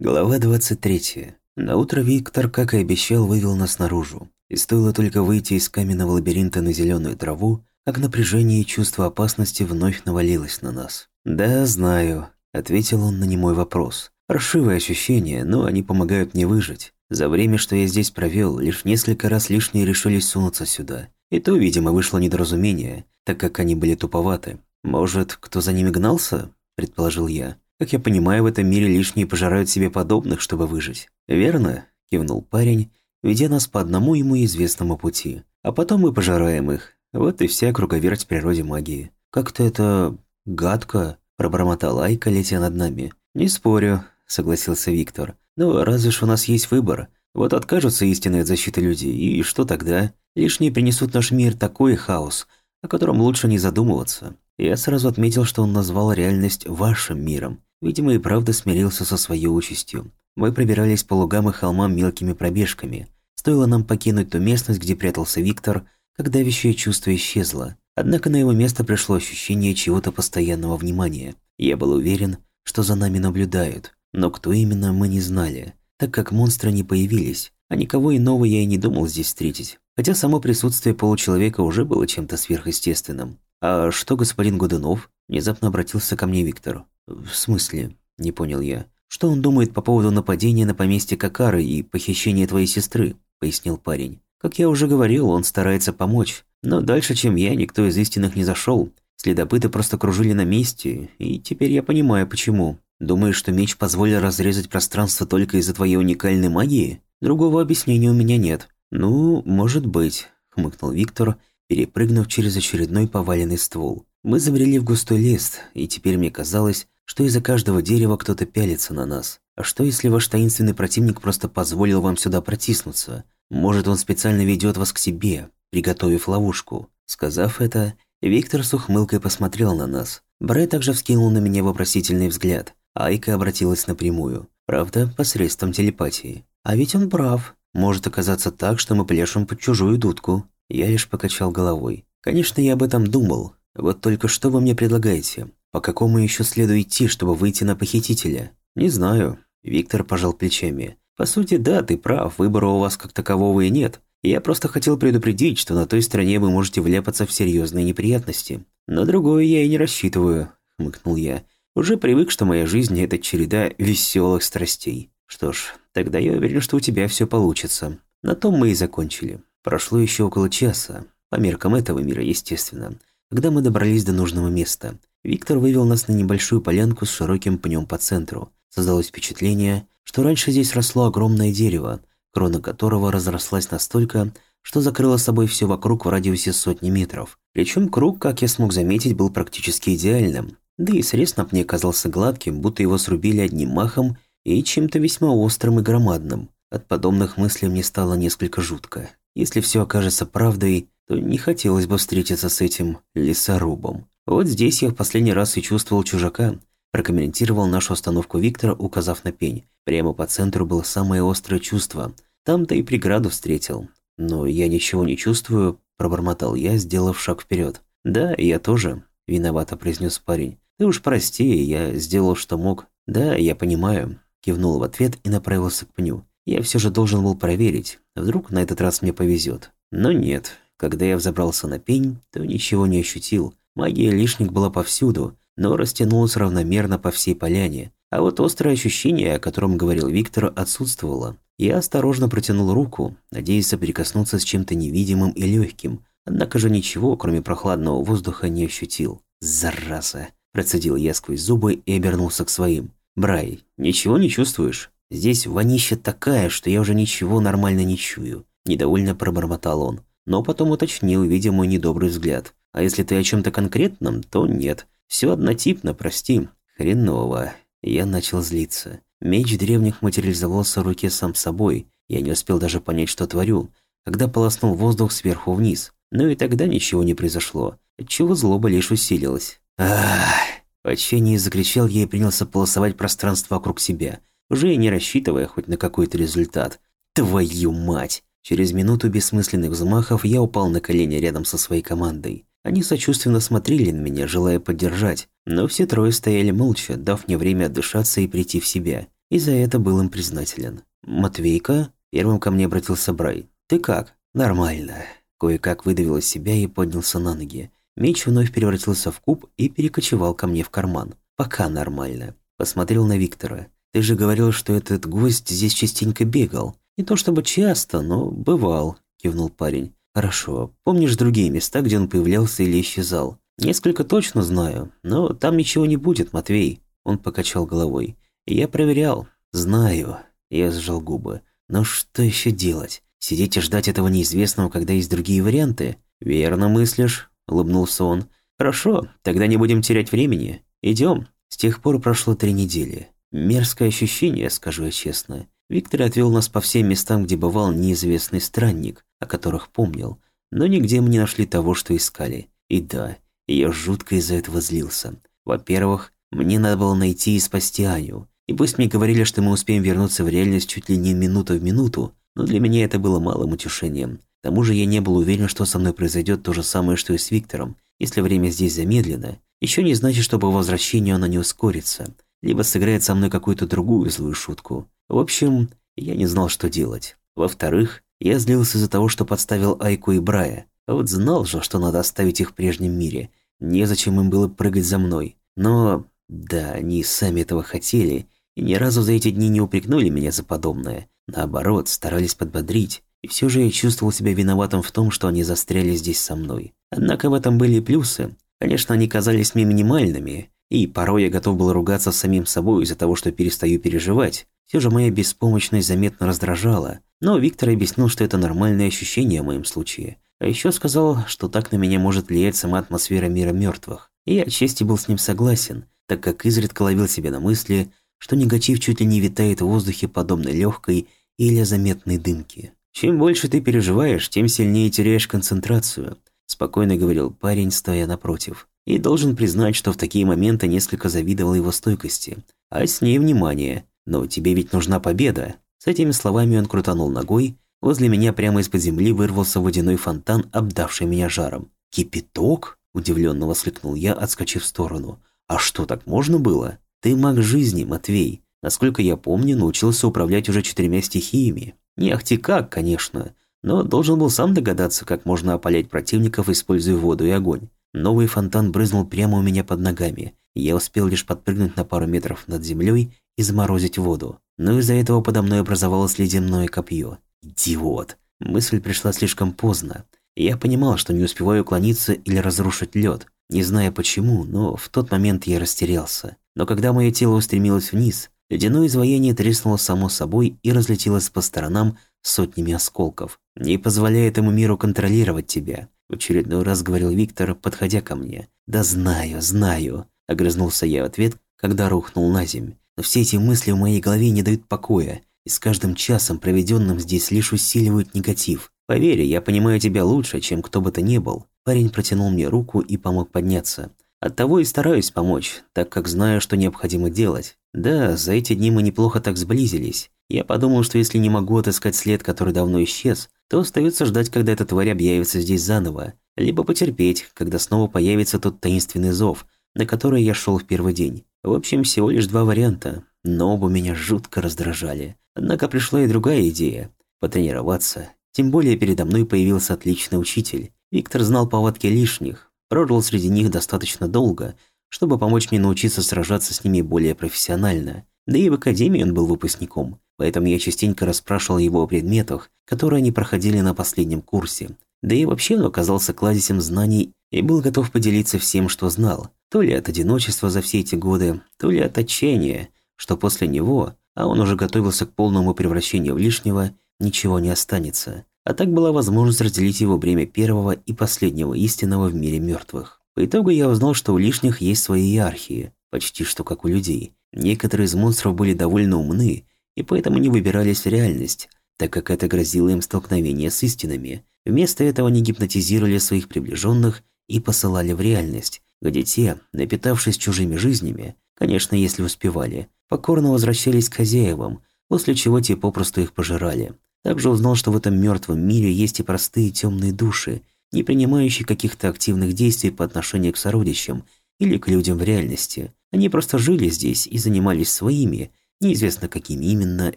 Глава 23. На утро Виктор, как и обещал, вывел нас наружу. И стоило только выйти из каменного лабиринта на зеленую траву, как напряжение и чувство опасности вновь навалилось на нас. «Да, знаю», – ответил он на немой вопрос. «Паршивые ощущения, но они помогают мне выжить. За время, что я здесь провел, лишь несколько раз лишние решились сунуться сюда. И то, видимо, вышло недоразумение, так как они были туповаты. Может, кто за ними гнался?» – предположил я. Как я понимаю, в этом мире лишние пожирают себе подобных, чтобы выжить. Верно? Кивнул парень, ведя нас по одному ему известному пути. А потом мы пожираем их. Вот и вся круговерть в природе магии. Как-то это... гадко, пробормотала Айка, летя над нами. Не спорю, согласился Виктор. Но разве ж у нас есть выбор? Вот откажутся истинные защиты люди, и что тогда? Лишние принесут наш мир такой хаос, о котором лучше не задумываться. Я сразу отметил, что он назвал реальность вашим миром. Видимо, и правда смирился со своей участью. Мы пробирались по лугам и холмам мелкими пробежками. Стоило нам покинуть ту местность, где прятался Виктор, как давящее чувство исчезло. Однако на его место пришло ощущение чего-то постоянного внимания. Я был уверен, что за нами наблюдают, но кто именно, мы не знали, так как монстры не появились, а никого иного я и не думал здесь встретить. Хотя само присутствие получеловека уже было чем-то сверхъестественным. «А что, господин Годунов?» – внезапно обратился ко мне Виктор. «В смысле?» – не понял я. «Что он думает по поводу нападения на поместье Какары и похищения твоей сестры?» – пояснил парень. «Как я уже говорил, он старается помочь. Но дальше, чем я, никто из истинных не зашел. Следопыты просто кружили на месте, и теперь я понимаю, почему. Думаешь, что меч позволил разрезать пространство только из-за твоей уникальной магии? Другого объяснения у меня нет». «Ну, может быть», – хмыкнул Виктор – перепрыгнув через очередной поваленный ствол. Мы забрели в густой лес, и теперь мне казалось, что из-за каждого дерева кто-то пялится на нас. А что, если ваш таинственный противник просто позволил вам сюда протиснуться? Может, он специально ведет вас к себе, приготовив ловушку? Сказав это, Виктор с ухмылкой посмотрел на нас. Брай также вскинул на меня вопросительный взгляд. Айка обратилась напрямую. Правда, посредством телепатии. А ведь он прав. Может оказаться так, что мы пляшем под чужую дудку. Я лишь покачал головой. Конечно, я об этом думал. Вот только что вы мне предлагаете? По какому еще следу идти, чтобы выйти на похитителя? Не знаю. Виктор пожал плечами. По сути, да, ты прав, выбора у вас как такового и нет. Я просто хотел предупредить, что на той стороне вы можете вляпаться в серьезные неприятности. На другое я и не рассчитываю, хмыкнул я. Уже привык, что моя жизнь – это череда веселых страстей. Что ж, тогда я уверен, что у тебя все получится. На том мы и закончили. Прошло еще около часа, по меркам этого мира, естественно, когда мы добрались до нужного места. Виктор вывел нас на небольшую полянку с широким пнем по центру. Создалось впечатление, что раньше здесь росло огромное дерево, крона которого разрослась настолько, что закрыла собой все вокруг в радиусе сотни метров. Причем круг, как я смог заметить, был практически идеальным. Да и срез на пне казался гладким, будто его срубили одним махом и чем-то весьма острым и громадным. От подобных мыслей мне стало несколько жутко. Если все окажется правдой, то не хотелось бы встретиться с этим лесорубом. Вот здесь я в последний раз и чувствовал чужака, прокомментировал нашу остановку Виктор, указав на пень. Прямо по центру было самое острое чувство. Там-то и преграду встретил. Но я ничего не чувствую, пробормотал я, сделав шаг вперед. Да, я тоже, виновато произнес парень. Ты уж прости, я сделал, что мог. Да, я понимаю. Кивнул в ответ и направился к пню. Я все же должен был проверить, вдруг на этот раз мне повезет. Но нет, когда я взобрался на пень, то ничего не ощутил. Магия лишних была повсюду, но растянулась равномерно по всей поляне. А вот острое ощущение, о котором говорил Виктор, отсутствовало. Я осторожно протянул руку, надеясь соприкоснуться с чем-то невидимым и легким, однако же ничего, кроме прохладного воздуха, не ощутил. «Зараза!» – процедил я сквозь зубы и обернулся к своим. «Брай, ничего не чувствуешь?» Здесь вонища такая, что я уже ничего нормально не чую. Недовольно пробормотал он. Но потом уточнил, видя мой недобрый взгляд. А если ты о чем-то конкретном, то нет. Все однотипно, прости. Хреново. Я начал злиться. Меч древних материализовался в руке сам собой. Я не успел даже понять, что творю, когда полоснул воздух сверху вниз. Но и тогда ничего не произошло, отчего злоба лишь усилилась. Ах! В отчаянии закричал я и принялся полосовать пространство вокруг себя – уже и не рассчитывая хоть на какой-то результат. Твою мать! Через минуту бессмысленных взмахов я упал на колени рядом со своей командой. Они сочувственно смотрели на меня, желая поддержать, но все трое стояли молча, дав мне время отдышаться и прийти в себя. и за это был им признателен. «Матвейка?» – первым ко мне обратился Брай. «Ты как?» «Нормально». Кое-как выдавил из себя и поднялся на ноги. Меч вновь превратился в куб и перекочевал ко мне в карман. «Пока нормально». Посмотрел на Виктора. «Ты же говорил, что этот гость здесь частенько бегал. Не то чтобы часто, но бывал», – кивнул парень. «Хорошо. Помнишь другие места, где он появлялся или исчезал?» «Несколько точно знаю, но там ничего не будет, Матвей». Он покачал головой. «Я проверял. Знаю». Я сжал губы. «Но что еще делать? Сидеть и ждать этого неизвестного, когда есть другие варианты?» «Верно мыслишь», – улыбнулся он. «Хорошо, тогда не будем терять времени. Идем». С тех пор прошло три недели. Мерзкое ощущение, скажу я честно. Виктор отвел нас по всем местам, где бывал неизвестный странник, о которых помнил, но нигде мы не нашли того, что искали. И да, я жутко из-за этого злился. Во-первых, мне надо было найти и спасти Аню. И пусть мне говорили, что мы успеем вернуться в реальность чуть ли не минута в минуту, но для меня это было малым утешением. К тому же я не был уверен, что со мной произойдет то же самое, что и с Виктором. Если время здесь замедлено, еще не значит, что по возвращению оно не ускорится, либо сыграет со мной какую-то другую злую шутку. В общем, я не знал, что делать. Во-вторых, я злился из-за того, что подставил Айку и Брая. А вот знал же, что надо оставить их в прежнем мире. Незачем им было прыгать за мной. Но, да, они сами этого хотели, и ни разу за эти дни не упрекнули меня за подобное. Наоборот, старались подбодрить. И все же я чувствовал себя виноватым в том, что они застряли здесь со мной. Однако в этом были плюсы. Конечно, они казались мне минимальными, и порой я готов был ругаться с самим собой из-за того, что перестаю переживать. Все же моя беспомощность заметно раздражала, но Виктор объяснил, что это нормальное ощущение в моем случае. А еще сказал, что так на меня может влиять сама атмосфера мира мертвых. И я отчасти был с ним согласен, так как изредка ловил себя на мысли, что негатив чуть ли не витает в воздухе подобно легкой или заметной дымке. «Чем больше ты переживаешь, тем сильнее теряешь концентрацию», спокойно говорил парень, стоя напротив. И должен признать, что в такие моменты несколько завидовал его стойкости. А с ней внимание. Но тебе ведь нужна победа. С этими словами он крутанул ногой. Возле меня прямо из-под земли вырвался водяной фонтан, обдавший меня жаром. «Кипяток?» – удивленно воскликнул я, отскочив в сторону. «А что, так можно было? Ты маг жизни, Матвей. Насколько я помню, научился управлять уже четырьмя стихиями. Не ахти как, конечно, но должен был сам догадаться, как можно опалять противников, используя воду и огонь. Новый фонтан брызнул прямо у меня под ногами. Я успел лишь подпрыгнуть на пару метров над землей и заморозить воду. Но из-за этого подо мной образовалось ледяное копье. Идиот. Мысль пришла слишком поздно. Я понимал, что не успеваю уклониться или разрушить лед. Не зная почему, но в тот момент я растерялся. Но когда мое тело устремилось вниз, ледяное изваяние треснуло само собой и разлетелось по сторонам сотнями осколков. Не позволяя этому миру контролировать тебя. В очередной раз говорил Виктор, подходя ко мне. «Да знаю, знаю», – огрызнулся я в ответ, когда рухнул на земь. «Но все эти мысли в моей голове не дают покоя, и с каждым часом, проведенным здесь, лишь усиливают негатив. Поверь, я понимаю тебя лучше, чем кто бы то ни был». Парень протянул мне руку и помог подняться. Оттого и стараюсь помочь, так как знаю, что необходимо делать. Да, за эти дни мы неплохо так сблизились. Я подумал, что если не могу отыскать след, который давно исчез, то остается ждать, когда эта тварь объявится здесь заново, либо потерпеть, когда снова появится тот таинственный зов, на который я шел в первый день. В общем, всего лишь два варианта, но оба меня жутко раздражали. Однако пришла и другая идея – потренироваться. Тем более передо мной появился отличный учитель. Виктор знал повадки лишних, прожил среди них достаточно долго, чтобы помочь мне научиться сражаться с ними более профессионально. Да и в академии он был выпускником поэтому я частенько расспрашивал его о предметах, которые они проходили на последнем курсе. Да и вообще он оказался кладезем знаний и был готов поделиться всем, что знал, то ли от одиночества за все эти годы, то ли от отчаяния, что после него, а он уже готовился к полному превращению в лишнего, ничего не останется. А так была возможность разделить его бремя первого и последнего истинного в мире мертвых. По итогу я узнал, что у лишних есть свои иерархии, почти что как у людей. Некоторые из монстров были довольно умны и поэтому не выбирались в реальность, так как это грозило им столкновение с истинами. Вместо этого они гипнотизировали своих приближенных и посылали в реальность, где те, напитавшись чужими жизнями, конечно, если успевали, покорно возвращались к хозяевам, после чего те попросту их пожирали. Также узнал, что в этом мертвом мире есть и простые темные души, не принимающие каких-то активных действий по отношению к сородичам или к людям в реальности. Они просто жили здесь и занимались своими, неизвестно какими именно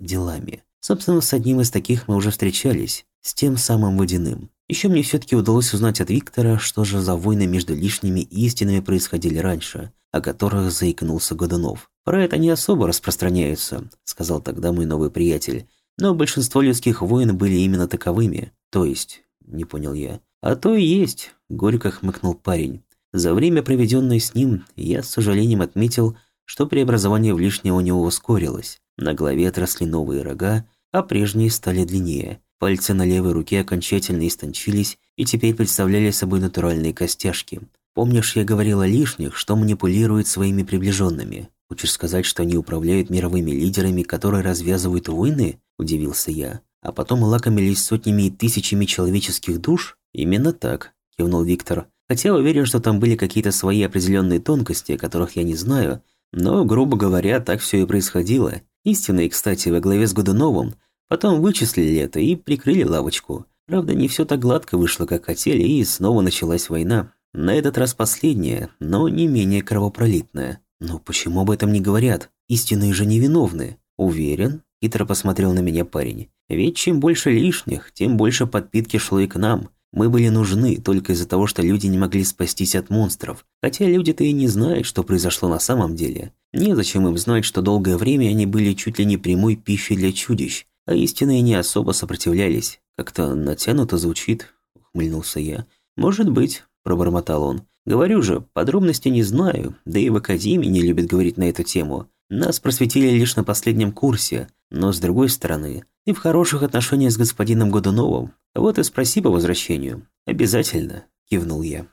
делами. Собственно, с одним из таких мы уже встречались, с тем самым Водяным. Еще мне все-таки удалось узнать от Виктора, что же за войны между лишними истинами происходили раньше, о которых заикнулся Годунов. «Про это не особо распространяются», — сказал тогда мой новый приятель. «Но большинство людских войн были именно таковыми. То есть...» — не понял я. «А то и есть», — горько хмыкнул парень. За время, проведенное с ним, я с сожалением отметил, что преобразование в лишнее у него ускорилось. На голове отросли новые рога, а прежние стали длиннее. Пальцы на левой руке окончательно истончились и теперь представляли собой натуральные костяшки. Помнишь, я говорил о лишних, что манипулируют своими приближенными? Хочешь сказать, что они управляют мировыми лидерами, которые развязывают войны? Удивился я. А потом лакомились сотнями и тысячами человеческих душ? Именно так, кивнул Виктор. Хотя уверен, что там были какие-то свои определенные тонкости, о которых я не знаю, но, грубо говоря, так все и происходило. Истинные, кстати, во главе с Годуновым Потом вычислили это и прикрыли лавочку. Правда, не все так гладко вышло, как хотели, и снова началась война. На этот раз последняя, но не менее кровопролитная. Но почему об этом не говорят? Истинные же невиновны. Уверен? Хитро посмотрел на меня парень. Ведь чем больше лишних, тем больше подпитки шло и к нам. Мы были нужны только из-за того, что люди не могли спастись от монстров. Хотя люди-то и не знают, что произошло на самом деле. Незачем им знать, что долгое время они были чуть ли не прямой пищей для чудищ а истинные не особо сопротивлялись. Как-то натянуто звучит, ухмыльнулся я. Может быть, пробормотал он. Говорю же, подробностей не знаю, да и в академии не любят говорить на эту тему. Нас просветили лишь на последнем курсе, но с другой стороны, и в хороших отношениях с господином Годуновым. Вот и спроси по возвращению. Обязательно, кивнул я.